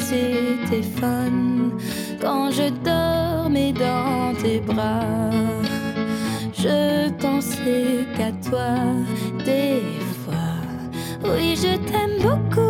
c'était fun quand je dormais dans tes bras. Je pensais qu'à toi des fois. Oui, je t'aime beaucoup,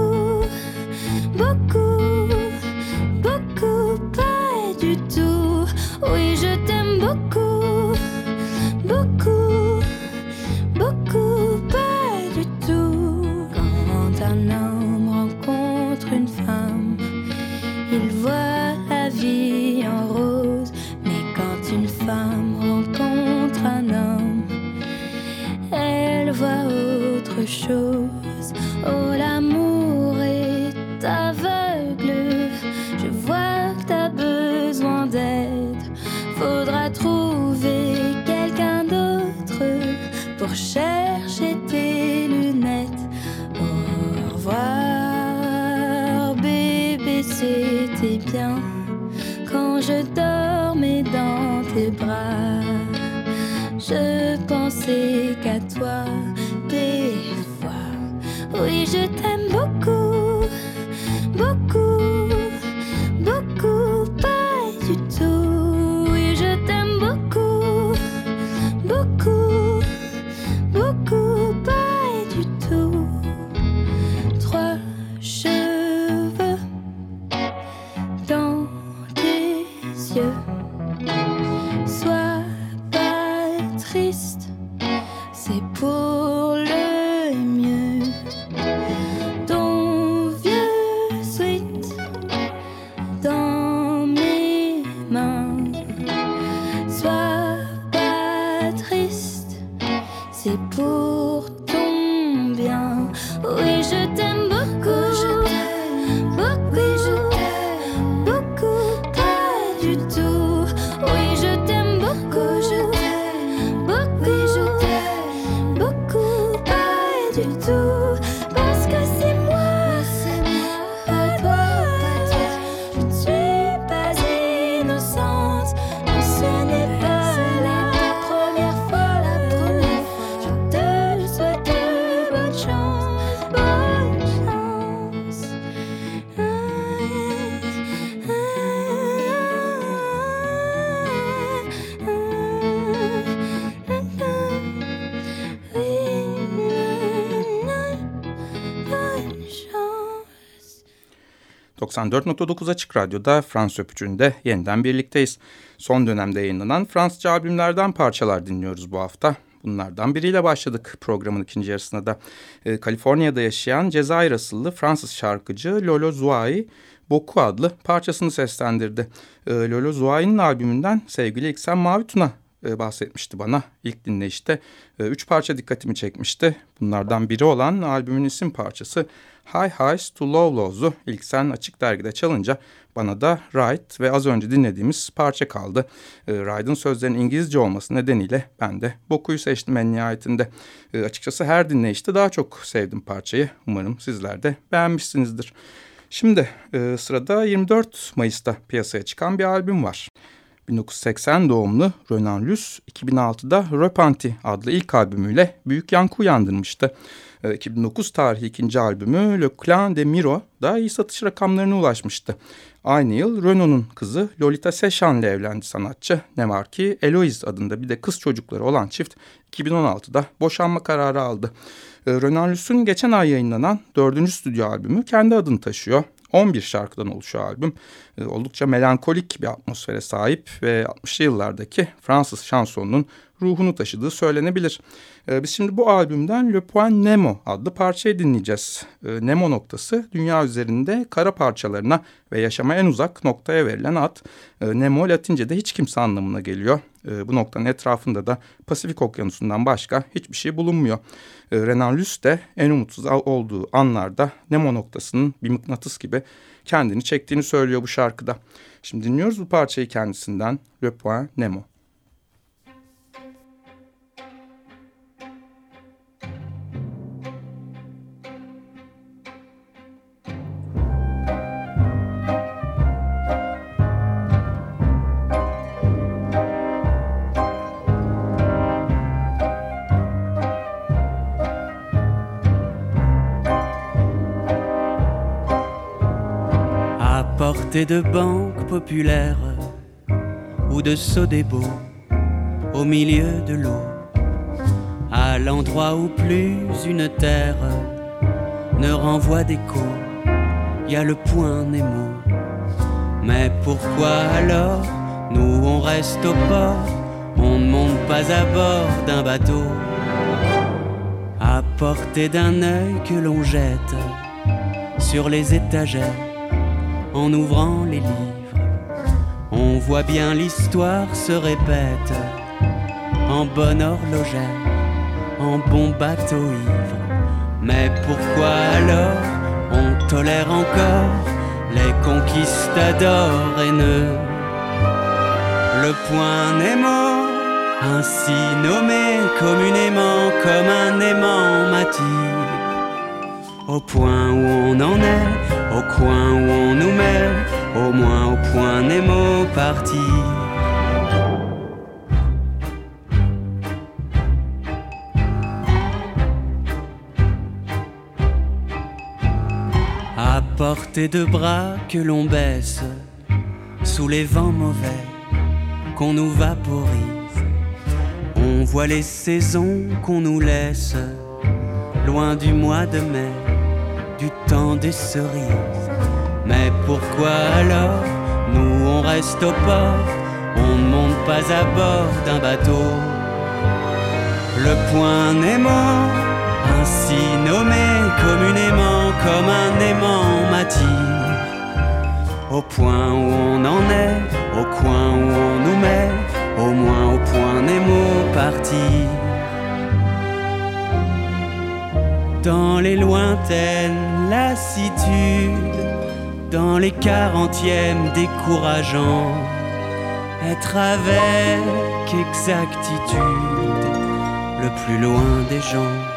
94.9 Açık Radyo'da Frans Öpücü'nde yeniden birlikteyiz. Son dönemde yayınlanan Fransızca albümlerden parçalar dinliyoruz bu hafta. Bunlardan biriyle başladık programın ikinci yarısına da. Ee, Kaliforniya'da yaşayan Cezayir asıllı Fransız şarkıcı Lolo Zouai, Boku adlı parçasını seslendirdi. Ee, Lolo Zouai'nin albümünden sevgili İksen Mavi Tuna e, bahsetmişti bana ilk dinleyişte. E, üç parça dikkatimi çekmişti. Bunlardan biri olan albümün isim parçası High Highs to Low Lows'u ilk sen açık dergide çalınca bana da Ride ve az önce dinlediğimiz parça kaldı. E, Ride'ın sözlerinin İngilizce olması nedeniyle ben de Boku'yu seçtim en nihayetinde. E, açıkçası her dinleyişte daha çok sevdim parçayı. Umarım sizler de beğenmişsinizdir. Şimdi e, sırada 24 Mayıs'ta piyasaya çıkan bir albüm var. 1980 doğumlu Renan Luce 2006'da Repanti adlı ilk albümüyle büyük yankı uyandırmıştı. Ee, 2009 tarihi ikinci albümü Le Clan de Miro da iyi satış rakamlarına ulaşmıştı. Aynı yıl Renault'un kızı Lolita Seshan ile evlendi sanatçı. Ne var ki Eloise adında bir de kız çocukları olan çift 2016'da boşanma kararı aldı. Ee, Renan Luce'un geçen ay yayınlanan dördüncü stüdyo albümü kendi adını taşıyor. 11 şarkıdan oluşuyor albüm. Ee, oldukça melankolik bir atmosfere sahip ve 60'lı yıllardaki Fransız şansonunun ruhunu taşıdığı söylenebilir. E, biz şimdi bu albümden Le Point Nemo adlı parçayı dinleyeceğiz. E, Nemo noktası dünya üzerinde kara parçalarına ve yaşama en uzak noktaya verilen ad. E, Nemo Latince'de hiç kimse anlamına geliyor. E, bu noktanın etrafında da Pasifik Okyanusu'ndan başka hiçbir şey bulunmuyor. E, Renan Luce de en umutsuz olduğu anlarda Nemo noktasının bir mıknatıs gibi kendini çektiğini söylüyor bu şarkıda. Şimdi dinliyoruz bu parçayı kendisinden Le Point Nemo. De banques populaires ou de Sodebo au milieu de l'eau, à l'endroit où plus une terre ne renvoie d'écho, y a le point Nemo. Mais pourquoi alors nous on reste au port, on ne monte pas à bord d'un bateau, à portée d'un œil que l'on jette sur les étagères en ouvrant les livres. On voit bien l'histoire se répète en bon horloger, en bon bateau ivre. Mais pourquoi alors on tolère encore les conquistadors haineux? Le point Nemo, ainsi nommé communément comme un aimant m'attire au point où on en est, au coin où on nous met, au moins au point Nemo parti. À portée de bras que l'on baisse, sous les vents mauvais qu'on nous vaporise, on voit les saisons qu'on nous laisse, loin du mois de mai du temps des cerises. Mais pourquoi alors nous on reste au port, on ne monte pas à bord d'un bateau Le point Nemo, ainsi nommé communément comme un aimant m'attire. Au point où on en est, au coin où on nous met, au moins au point Nemo partir. Dans les lointaines lassitudes, dans les quarantièmes décourageants, être avec exactitude le plus loin des gens.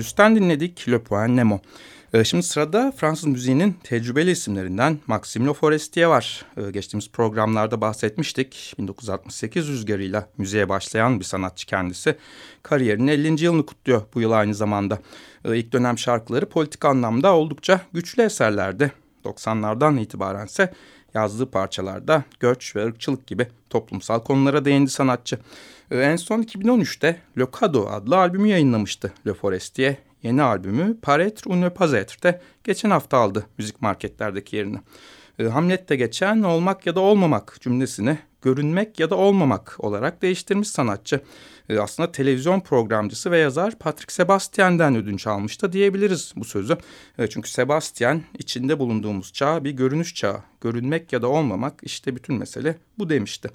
Rüsten dinledik Le Point Nemo. Ee, şimdi sırada Fransız müziğinin tecrübeli isimlerinden Maxime Forestier var. Ee, geçtiğimiz programlarda bahsetmiştik. 1968 rüzgarıyla müziğe başlayan bir sanatçı kendisi. Kariyerinin 50. yılını kutluyor bu yıl aynı zamanda. Ee, ilk dönem şarkıları politik anlamda oldukça güçlü eserlerdi. 90'lardan itibaren ise yazdığı parçalarda göç ve ırkçılık gibi toplumsal konulara değindi sanatçı. En son 2013'te Le Cadeau adlı albümü yayınlamıştı Le Forestier yeni albümü Paraître ou ne pas être geçen hafta aldı müzik marketlerdeki yerini. E, Hamlet'te geçen olmak ya da olmamak cümlesini görünmek ya da olmamak olarak değiştirmiş sanatçı. E, aslında televizyon programcısı ve yazar Patrick Sebastian'den ödünç almış da diyebiliriz bu sözü. E, çünkü Sebastian içinde bulunduğumuz çağ bir görünüş çağı. Görünmek ya da olmamak işte bütün mesele bu demişti.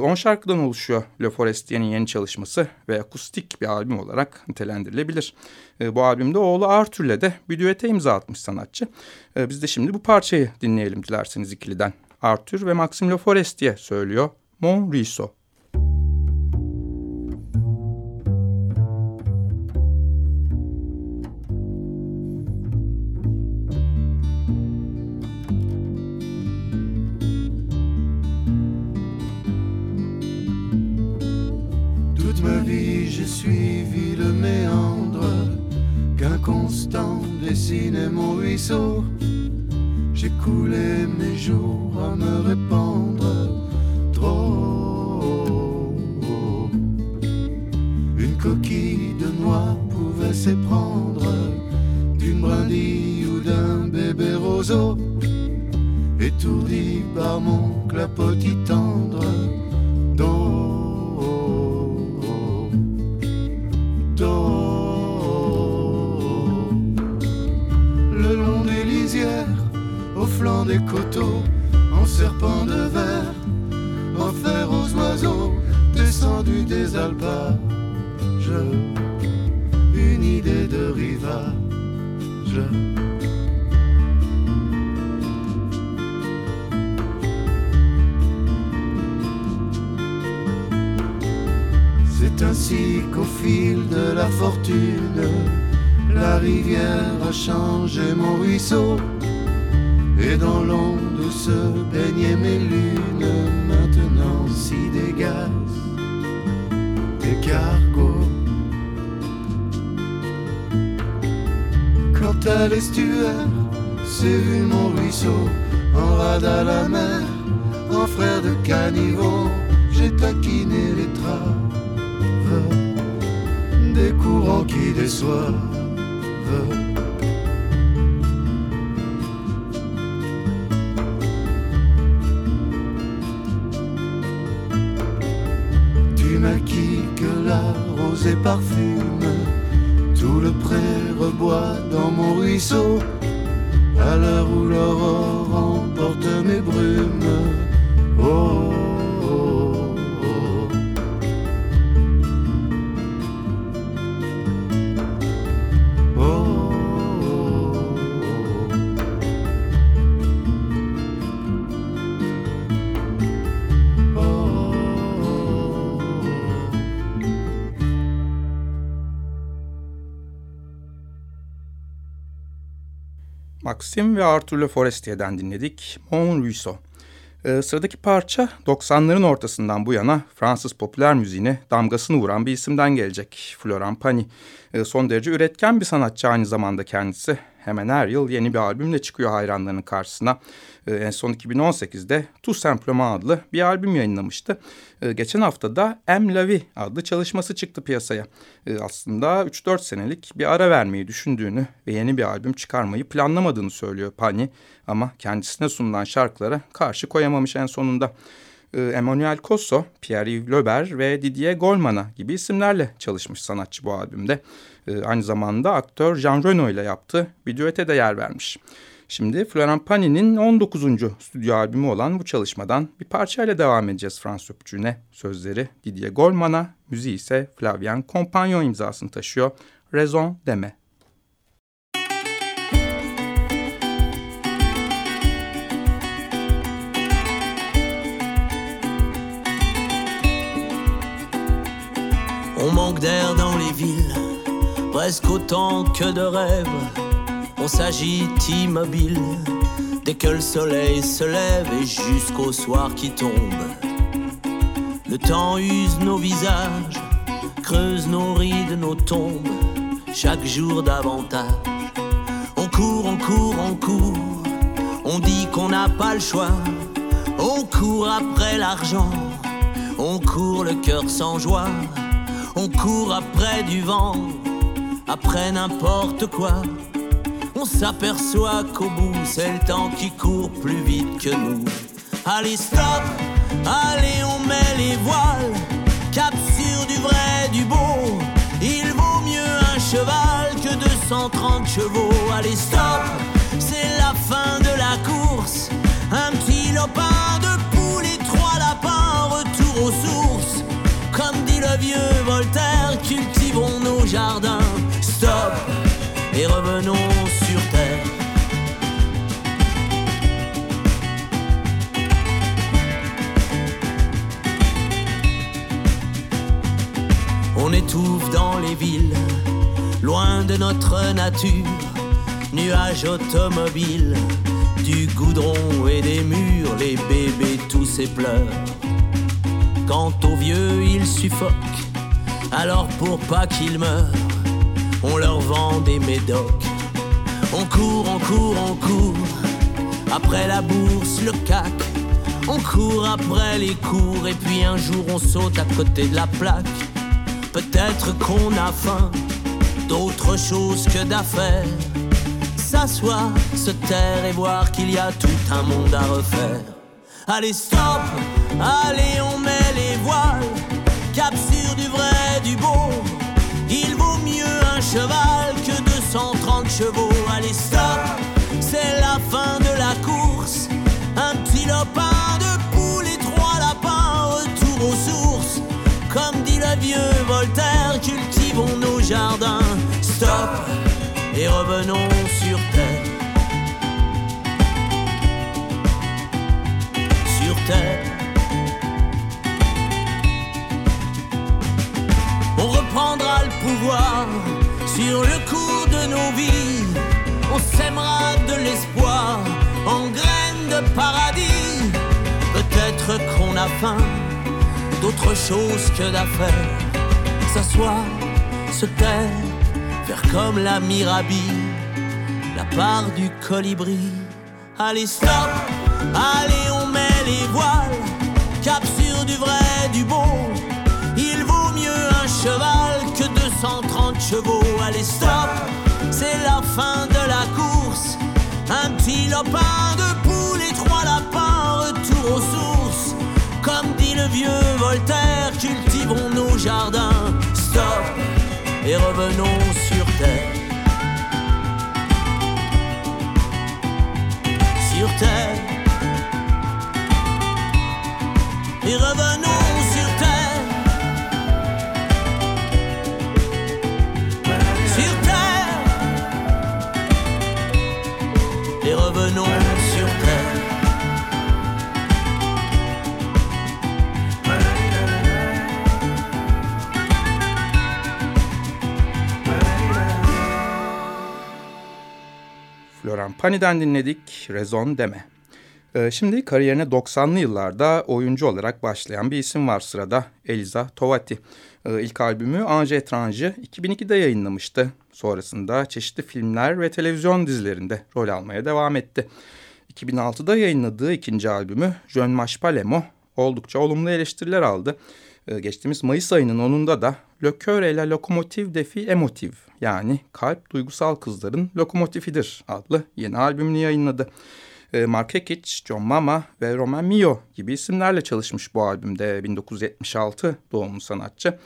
10 şarkıdan oluşuyor Le Forestier'in yeni çalışması ve akustik bir albüm olarak nitelendirilebilir. Bu albümde oğlu Arthur'le de bir düete imza atmış sanatçı. Biz de şimdi bu parçayı dinleyelim dilerseniz ikiliden. Arthur ve Maxime Le Forestier Mon Ruisseau. dessinais mon ruisseau. J'ai coulé mes jours C'est ainsi qu'au fil de la fortune, la rivière a changé mon ruisseau et dans l'onde se baignaient mes lunes, maintenant s'y dégagent des cargos. L'estuaire, c'est vu mon ruisseau, en rade à la mer, en frère de caniveau, j'ai taquiné les traves des courants qui déçoivent. et parfume. Tout le pré reboit dans mon ruisseau. À l'heure où l'aurore emporte mes brumes. Oh. Maxim ve Arthur Le Forestier'den dinledik. Mon Ruisseau. Ee, sıradaki parça 90'ların ortasından bu yana Fransız popüler müziğine damgasını vuran bir isimden gelecek. Florent Pagny. Ee, son derece üretken bir sanatçı aynı zamanda kendisi. Hemen her yıl yeni bir albümle çıkıyor hayranlarının karşısına. E, en son 2018'de Tout Simplement adlı bir albüm yayınlamıştı. E, geçen hafta da M. La Vie adlı çalışması çıktı piyasaya. E, aslında 3-4 senelik bir ara vermeyi düşündüğünü ve yeni bir albüm çıkarmayı planlamadığını söylüyor Pani. Ama kendisine sunulan şarkılara karşı koyamamış en sonunda. Emmanuel Cosso, Pierre-Yves Löber ve Didier Golmana gibi isimlerle çalışmış sanatçı bu albümde. Aynı zamanda aktör Jean Reno ile yaptığı bir düete de yer vermiş. Şimdi Florent Pagny'nin 19. stüdyo albümü olan bu çalışmadan bir parçayla devam edeceğiz Fransız. Sözleri Didier Golman'a, müziği ise Flavien Compagnon imzasını taşıyor. Raison deme. On manque d'air dans les villes, presque autant que de rêves. On s'agite immobile dès que le soleil se lève et jusqu'au soir qui tombe. Le temps use nos visages, creuse nos rides, nos tombes, chaque jour davantage. On court, on court, on court, on dit qu'on n'a pas le choix. On court après l'argent, on court le cœur sans joie, on court après du vent, après n'importe quoi on s'aperçoit qu'au bout, c'est le temps qui court plus vite que nous. Allez, stop, allez, on met les voiles. Cap sur du vrai, du beau. Il vaut mieux un cheval que 230 chevaux. Allez, stop, c'est la fin de la course. Un petit lopin de poules et trois lapins, retour aux sources. Vieux Voltaire, cultivons nos jardins. Stop, et revenons sur terre. On étouffe dans les villes, loin de notre nature, nuages automobiles, du goudron et des murs, les bébés tous et pleurent. Quant aux vieux, ils suffoquent, alors pour pas qu'ils meurent, on leur vend des médocs. On court, on court, on court, après la bourse, le cac. On court après les cours et puis un jour on saute à côté de la plaque. Peut-être qu'on a faim d'autre chose que d'affaires. S'asseoir, se taire et voir qu'il y a tout un monde à refaire. Allez, stop, allez, on met les voiles. Cap sur du vrai, du beau. Il vaut mieux un cheval que 230 chevaux. Allez, stop, c'est la fin de la course. Un petit lopin de poules et trois lapins, retour aux sources. Comme dit le vieux Voltaire, cultivons nos jardins. Stop et revenons sur le cours de nos vies. On sèmera de l'espoir en graines de paradis. Peut-être qu'on a faim d'autre chose que d'affaires. S'asseoir, se taire, faire comme la Mirabie, la part du colibri. Allez, stop, allez, on met les voiles, cap sur du vrai, du beau. Chevaux. Allez, stop, c'est la fin de la course. Un petit lopin de poules et trois lapins, retour aux sources. Comme dit le vieux Voltaire, cultivons nos jardins. Stop et revenons sur terre. Sur terre. Et revenons Pani'den dinledik Rezon Deme. Ee, şimdi kariyerine 90'lı yıllarda oyuncu olarak başlayan bir isim var sırada. Eliza Tovati. Ee, ilk albümü Ange Étranger 2002'de yayınlamıştı. Sonrasında çeşitli filmler ve televizyon dizilerinde rol almaya devam etti. 2006'da yayınladığı ikinci albümü Jeune Mots oldukça olumlu eleştiriler aldı. Ee, geçtiğimiz Mayıs ayının 10'unda da Le Coeur et la Locomotive des Filles Emotives yani Kalp Duygusal Kızların Lokomotifidir adlı yeni albümünü yayınladı. E, Mark Hekic, John Mama ve Roman Mio gibi isimlerle çalışmış bu albümde 1976 doğumlu sanatçı.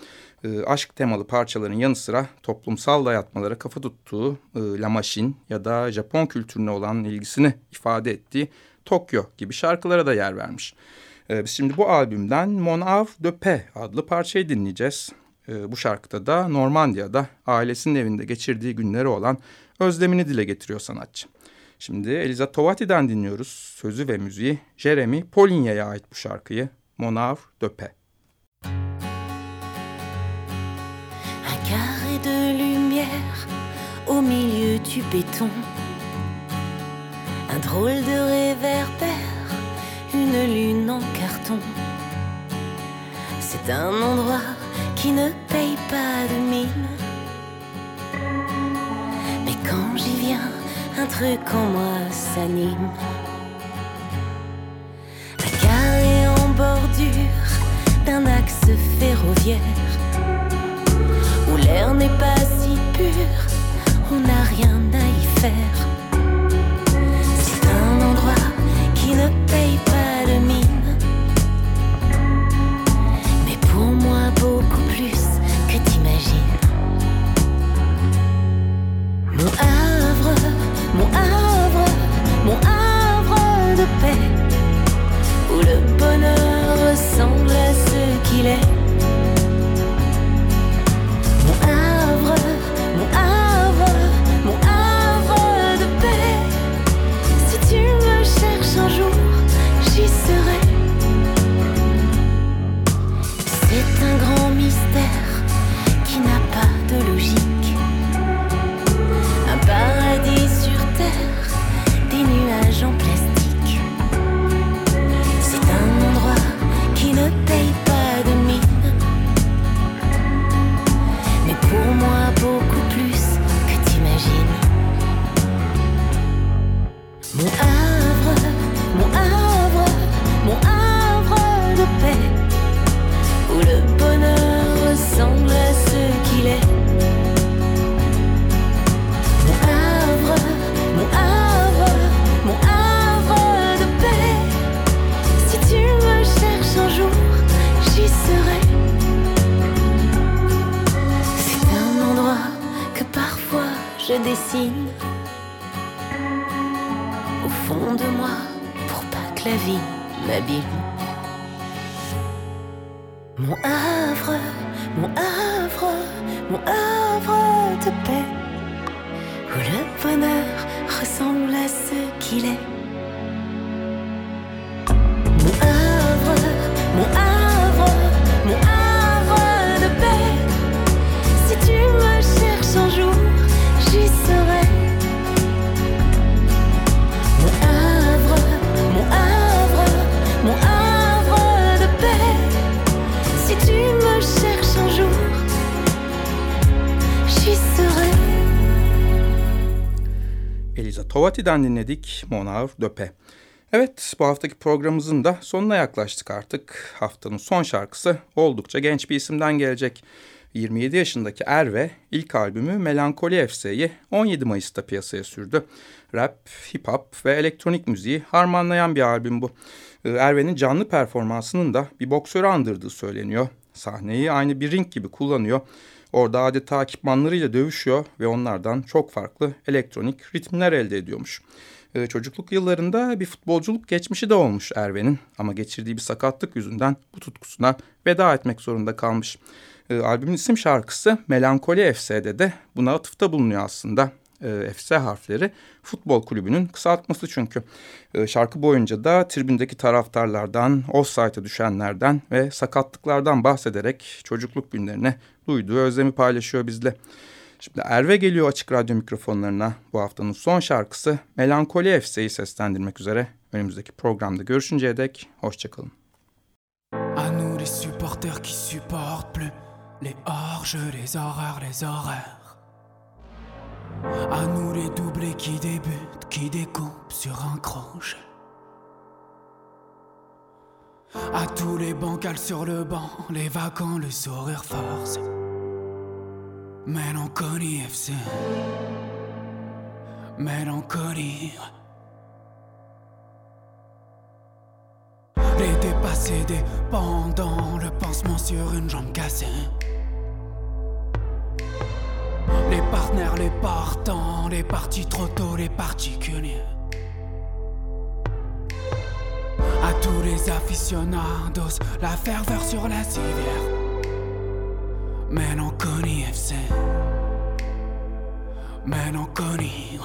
E, aşk temalı parçaların yanı sıra toplumsal dayatmalara kafa tuttuğu e, La Machine ya da Japon kültürüne olan ilgisini ifade ettiği Tokyo gibi şarkılara da yer vermiş. E, biz şimdi bu albümden Mon Av de Paix adlı parçayı dinleyeceğiz. E, bu şarkıda da Normandiya'da ailesinin evinde geçirdiği günleri olan özlemini dile getiriyor sanatçı. Şimdi Eliza Tovati'den dinliyoruz sözü ve müziği Jeremy Poligna'ya ait bu şarkıyı Mon Paix. Carré de lumière au milieu du béton. Un drôle de réverbère, une lune en carton. C'est un endroit qui ne paye pas de mine. Mais quand j'y viens, un truc en moi s'anime. Un carré en bordure d'un axe ferroviaire où l'air n'est pas si pur, on n'a rien à y faire. C'est un endroit qui ne paye mais pour moi, beaucoup plus que t'imagines. Mon havre, mon havre, mon havre de paix, où le bonheur ressemble à ce qu'il est. dessine au fond de moi pour pas que la vie m'abîme. Mon havre, mon havre, mon havre de paix, où le bonheur ressemble à ce qu'il est. Tovati'den dinledik Monar Döpe. Evet bu haftaki programımızın da sonuna yaklaştık artık. Haftanın son şarkısı oldukça genç bir isimden gelecek. 27 yaşındaki Erve ilk albümü Melankoli FS'yi 17 Mayıs'ta piyasaya sürdü. Rap, hip hop ve elektronik müziği harmanlayan bir albüm bu. Ee, Erve'nin canlı performansının da bir boksörü andırdığı söyleniyor. Sahneyi aynı bir ring gibi kullanıyor. Orada adeta ekipmanlarıyla dövüşüyor ve onlardan çok farklı elektronik ritimler elde ediyormuş. Ee, çocukluk yıllarında bir futbolculuk geçmişi de olmuş Erve'nin ama geçirdiği bir sakatlık yüzünden bu tutkusuna veda etmek zorunda kalmış. Ee, albümün isim şarkısı Melankoli FS'de de buna atıfta bulunuyor aslında. Ee, FC harfleri futbol kulübünün kısaltması çünkü. Ee, şarkı boyunca da tribündeki taraftarlardan, offside'a düşenlerden ve sakatlıklardan bahsederek çocukluk günlerine duyduğu özlemi paylaşıyor bizle. Şimdi Erve geliyor açık radyo mikrofonlarına. Bu haftanın son şarkısı Melankoli FC'yi seslendirmek üzere. Önümüzdeki programda görüşünceye dek hoşçakalın. À nous qui supportent plus les hors-jeux, les horreurs, les horreurs. À nous les doublés qui débutent, qui découpent sur un crochet. À tous les bancals sur le banc, les vacants, le sourire forcé. Mélancolie FC. Mélancolie. Les dépassés dépendants, le pansement sur une jambe cassée. Les partenaires, les partants, les partis trop tôt, les particuliers. À tous les aficionados, la ferveur sur la civière. Mélancolie FC. Mélancolie.